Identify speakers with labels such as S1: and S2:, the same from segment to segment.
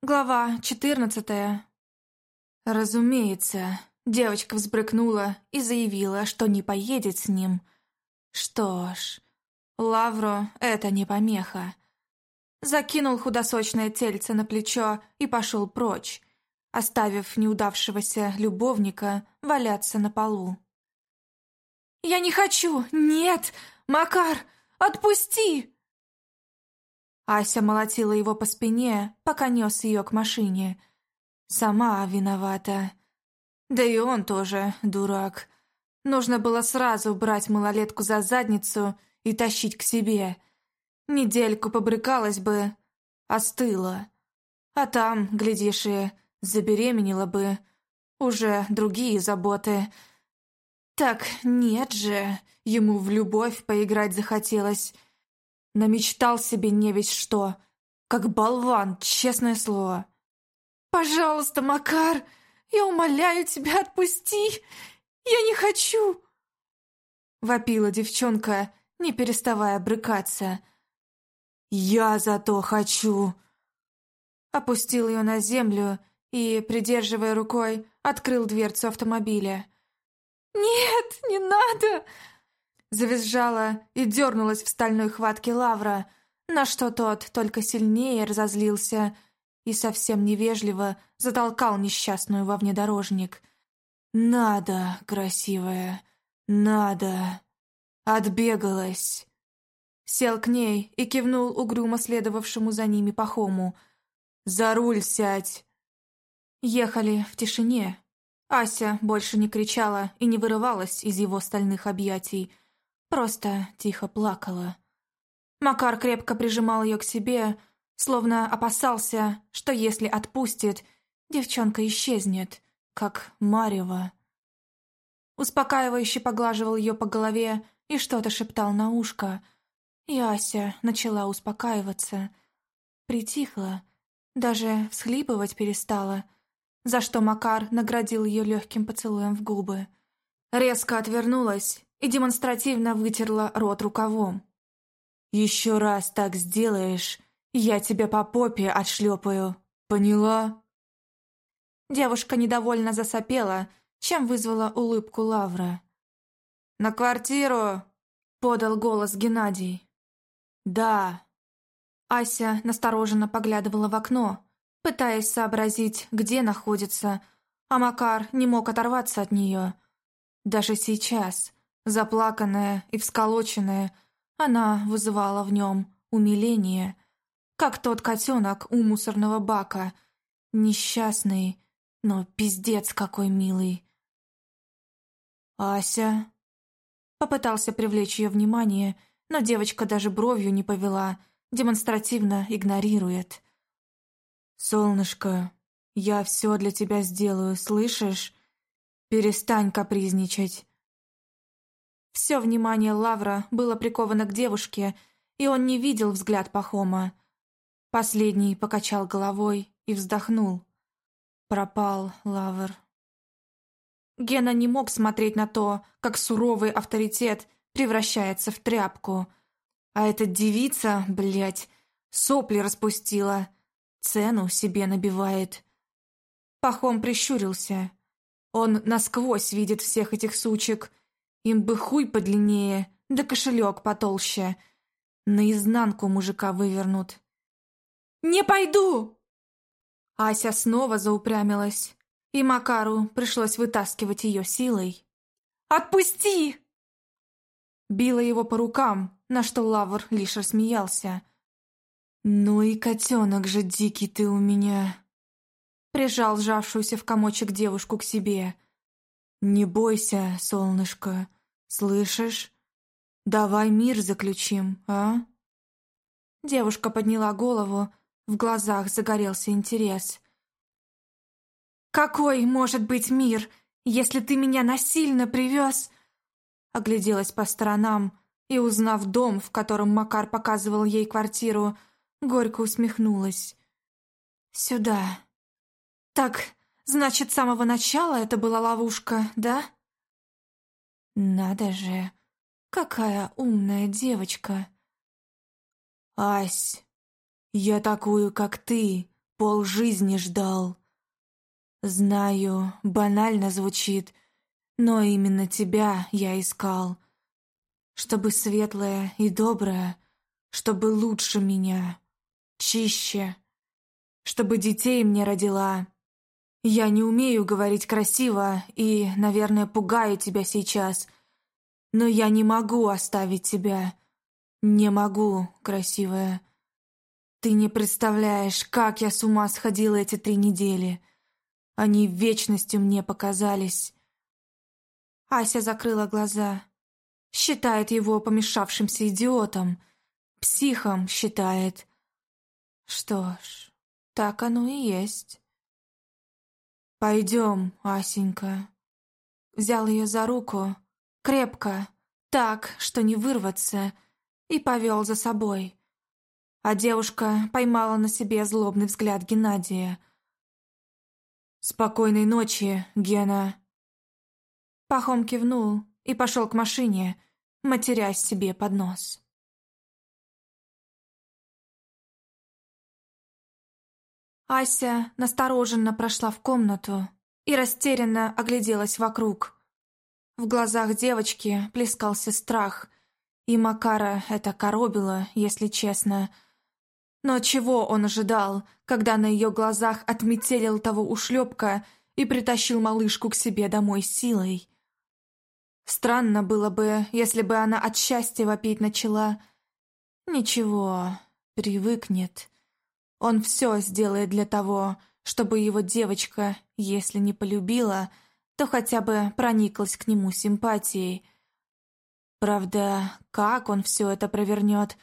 S1: Глава четырнадцатая. Разумеется, девочка взбрыкнула и заявила, что не поедет с ним. Что ж, Лавро — это не помеха. Закинул худосочное тельце на плечо и пошел прочь, оставив неудавшегося любовника валяться на полу. «Я не хочу! Нет! Макар, отпусти!» Ася молотила его по спине, пока нес ее к машине. Сама виновата. Да и он тоже дурак. Нужно было сразу брать малолетку за задницу и тащить к себе. Недельку побрыкалась бы, остыла. А там, глядишь, и забеременела бы. Уже другие заботы. Так нет же, ему в любовь поиграть захотелось. Намечтал себе не весь что. Как болван, честное слово. «Пожалуйста, Макар, я умоляю тебя, отпусти! Я не хочу!» Вопила девчонка, не переставая брыкаться. «Я зато хочу!» Опустил ее на землю и, придерживая рукой, открыл дверцу автомобиля. «Нет, не надо!» Завизжала и дернулась в стальной хватке Лавра, на что тот только сильнее разозлился и совсем невежливо затолкал несчастную во внедорожник. «Надо, красивая, надо!» Отбегалась. Сел к ней и кивнул угрюмо следовавшему за ними Пахому. «За руль сядь!» Ехали в тишине. Ася больше не кричала и не вырывалась из его стальных объятий, Просто тихо плакала. Макар крепко прижимал ее к себе, словно опасался, что если отпустит, девчонка исчезнет, как Марева. Успокаивающе поглаживал ее по голове и что-то шептал на ушко. И Ася начала успокаиваться. Притихла, даже всхлипывать перестала, за что Макар наградил ее легким поцелуем в губы. Резко отвернулась и демонстративно вытерла рот рукавом. «Еще раз так сделаешь, я тебя по попе отшлепаю, поняла?» Девушка недовольно засопела, чем вызвала улыбку Лавра. «На квартиру!» — подал голос Геннадий. «Да». Ася настороженно поглядывала в окно, пытаясь сообразить, где находится, а Макар не мог оторваться от нее. Даже сейчас, Заплаканная и всколоченная, она вызывала в нем умиление, как тот котенок у мусорного бака, несчастный, но пиздец какой милый. «Ася?» Попытался привлечь ее внимание, но девочка даже бровью не повела, демонстративно игнорирует. «Солнышко, я все для тебя сделаю, слышишь? Перестань капризничать. Все внимание Лавра было приковано к девушке, и он не видел взгляд Пахома. Последний покачал головой и вздохнул. Пропал Лавр. Гена не мог смотреть на то, как суровый авторитет превращается в тряпку. А эта девица, блядь, сопли распустила, цену себе набивает. Пахом прищурился. Он насквозь видит всех этих сучек им бы хуй подлиннее, да кошелек потолще. Наизнанку мужика вывернут. «Не пойду!» Ася снова заупрямилась, и Макару пришлось вытаскивать ее силой. «Отпусти!» Била его по рукам, на что Лавр лишь рассмеялся. «Ну и котенок же дикий ты у меня!» Прижал сжавшуюся в комочек девушку к себе – «Не бойся, солнышко, слышишь? Давай мир заключим, а?» Девушка подняла голову, в глазах загорелся интерес. «Какой может быть мир, если ты меня насильно привез?» Огляделась по сторонам и, узнав дом, в котором Макар показывал ей квартиру, горько усмехнулась. «Сюда. Так, Значит, с самого начала это была ловушка, да? Надо же, какая умная девочка. Ась, я такую, как ты, пол жизни ждал. Знаю, банально звучит, но именно тебя я искал. Чтобы светлое и доброе, чтобы лучше меня, чище, чтобы детей мне родила. Я не умею говорить красиво и, наверное, пугаю тебя сейчас, но я не могу оставить тебя. Не могу, красивая. Ты не представляешь, как я с ума сходила эти три недели. Они вечностью мне показались. Ася закрыла глаза. Считает его помешавшимся идиотом. Психом считает. Что ж, так оно и есть. «Пойдем, Асенька». Взял ее за руку, крепко, так, что не вырваться, и повел за собой. А девушка поймала на себе злобный взгляд Геннадия. «Спокойной ночи, Гена!» Пахом кивнул и пошел к машине, матерясь себе под нос. Ася настороженно прошла в комнату и растерянно огляделась вокруг. В глазах девочки плескался страх, и Макара это коробило, если честно. Но чего он ожидал, когда на ее глазах отметелил того ушлепка и притащил малышку к себе домой силой? Странно было бы, если бы она от счастья вопить начала. Ничего, привыкнет. Он все сделает для того, чтобы его девочка, если не полюбила, то хотя бы прониклась к нему симпатией. Правда, как он все это провернет,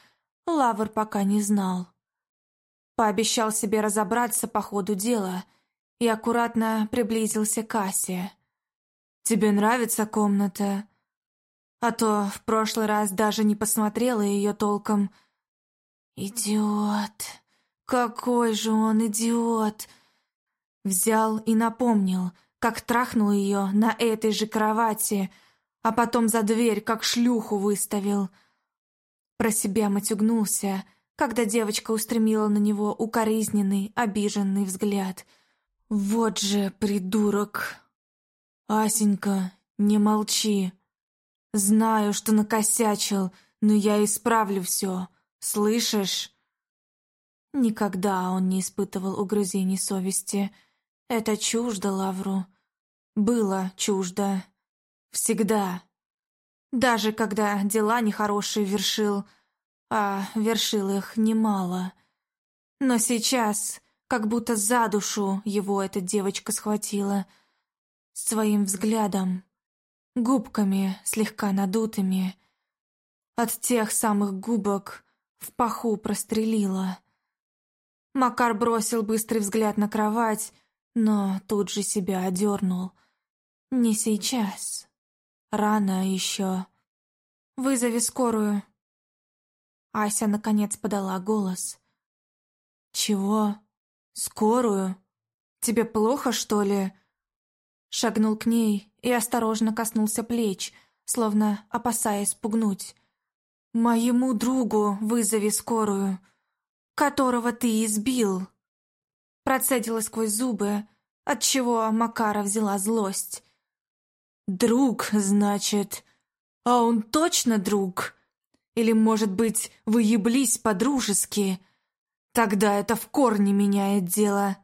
S1: Лавр пока не знал. Пообещал себе разобраться по ходу дела и аккуратно приблизился к Асе. «Тебе нравится комната?» А то в прошлый раз даже не посмотрела ее толком. «Идиот!» Какой же он идиот! Взял и напомнил, как трахнул ее на этой же кровати, а потом за дверь, как шлюху выставил. Про себя матюгнулся, когда девочка устремила на него укоризненный, обиженный взгляд. «Вот же придурок!» «Асенька, не молчи. Знаю, что накосячил, но я исправлю все. Слышишь?» Никогда он не испытывал угрызений совести. Это чуждо Лавру. Было чуждо. Всегда. Даже когда дела нехорошие вершил, а вершил их немало. Но сейчас, как будто за душу его эта девочка схватила. Своим взглядом, губками слегка надутыми. От тех самых губок в паху прострелила. Макар бросил быстрый взгляд на кровать, но тут же себя одернул. «Не сейчас. Рано еще. Вызови скорую». Ася наконец подала голос. «Чего? Скорую? Тебе плохо, что ли?» Шагнул к ней и осторожно коснулся плеч, словно опасаясь спугнуть. «Моему другу вызови скорую!» Которого ты избил!» Процедила сквозь зубы, отчего Макара взяла злость. «Друг, значит? А он точно друг? Или, может быть, вы еблись по-дружески? Тогда это в корне меняет дело».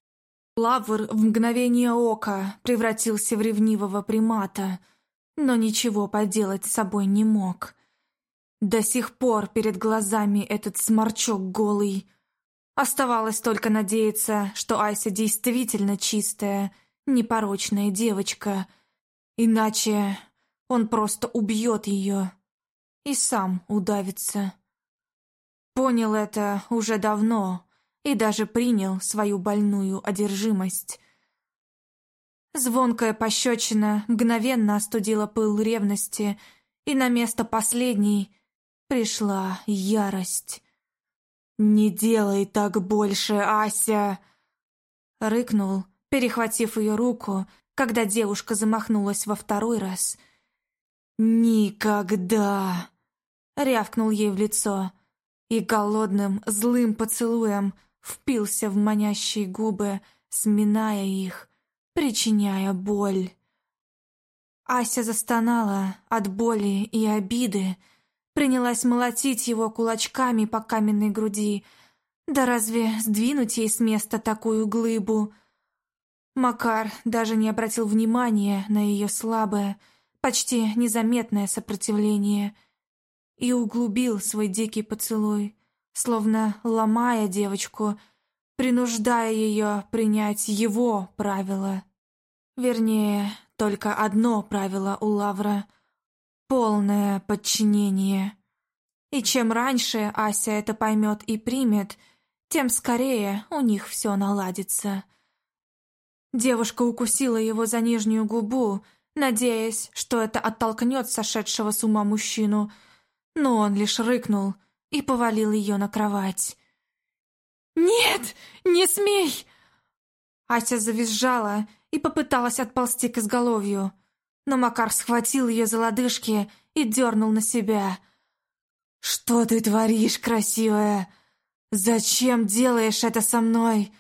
S1: Лавр в мгновение ока превратился в ревнивого примата, но ничего поделать с собой не мог. До сих пор перед глазами этот сморчок голый — Оставалось только надеяться, что Айся действительно чистая, непорочная девочка. Иначе он просто убьет ее и сам удавится. Понял это уже давно и даже принял свою больную одержимость. Звонкая пощечина мгновенно остудила пыл ревности, и на место последней пришла ярость. «Не делай так больше, Ася!» Рыкнул, перехватив ее руку, когда девушка замахнулась во второй раз. «Никогда!» Рявкнул ей в лицо и голодным, злым поцелуем впился в манящие губы, сминая их, причиняя боль. Ася застонала от боли и обиды, принялась молотить его кулачками по каменной груди. Да разве сдвинуть ей с места такую глыбу? Макар даже не обратил внимания на ее слабое, почти незаметное сопротивление и углубил свой дикий поцелуй, словно ломая девочку, принуждая ее принять его правила. Вернее, только одно правило у Лавра — полное подчинение. И чем раньше Ася это поймет и примет, тем скорее у них все наладится. Девушка укусила его за нижнюю губу, надеясь, что это оттолкнет сошедшего с ума мужчину, но он лишь рыкнул и повалил ее на кровать. «Нет, не смей!» Ася завизжала и попыталась отползти к изголовью, но Макар схватил ее за лодыжки и дернул на себя. «Что ты творишь, красивая? Зачем делаешь это со мной?»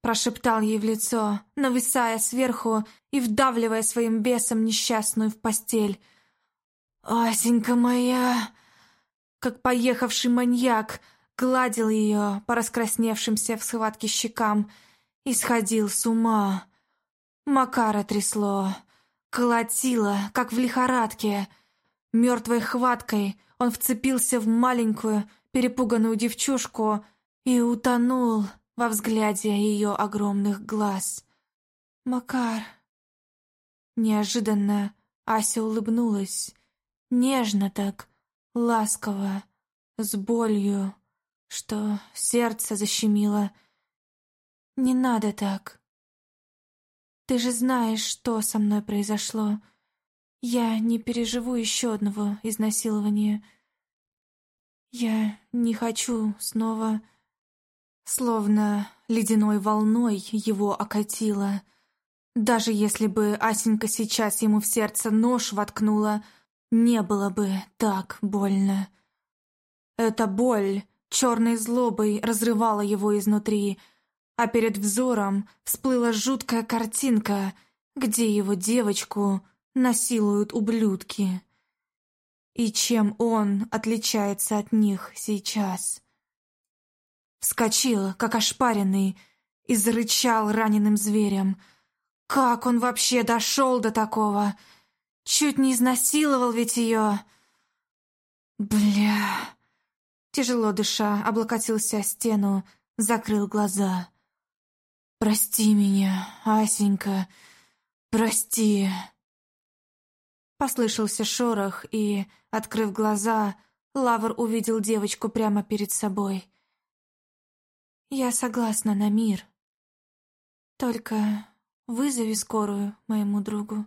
S1: Прошептал ей в лицо, нависая сверху и вдавливая своим бесом несчастную в постель. «Асенька моя!» Как поехавший маньяк, гладил ее по раскрасневшимся в схватке щекам и сходил с ума. Макара трясло, колотило, как в лихорадке. Мертвой хваткой он вцепился в маленькую, перепуганную девчушку и утонул во взгляде ее огромных глаз. «Макар...» Неожиданно Ася улыбнулась. Нежно так, ласково, с болью, что сердце защемило. «Не надо так. Ты же знаешь, что со мной произошло. Я не переживу еще одного изнасилования. Я не хочу снова...» Словно ледяной волной его окатило. Даже если бы Асенька сейчас ему в сердце нож воткнула, не было бы так больно. Эта боль черной злобой разрывала его изнутри, а перед взором всплыла жуткая картинка, где его девочку насилуют ублюдки. И чем он отличается от них сейчас? Вскочил, как ошпаренный, и зарычал раненым зверем. Как он вообще дошел до такого? Чуть не изнасиловал ведь ее. Бля... Тяжело дыша, облокотился о стену, закрыл глаза. «Прости меня, Асенька, прости!» Послышался шорох, и, открыв глаза, Лавр увидел девочку прямо перед собой. Я согласна на мир. Только вызови скорую моему другу.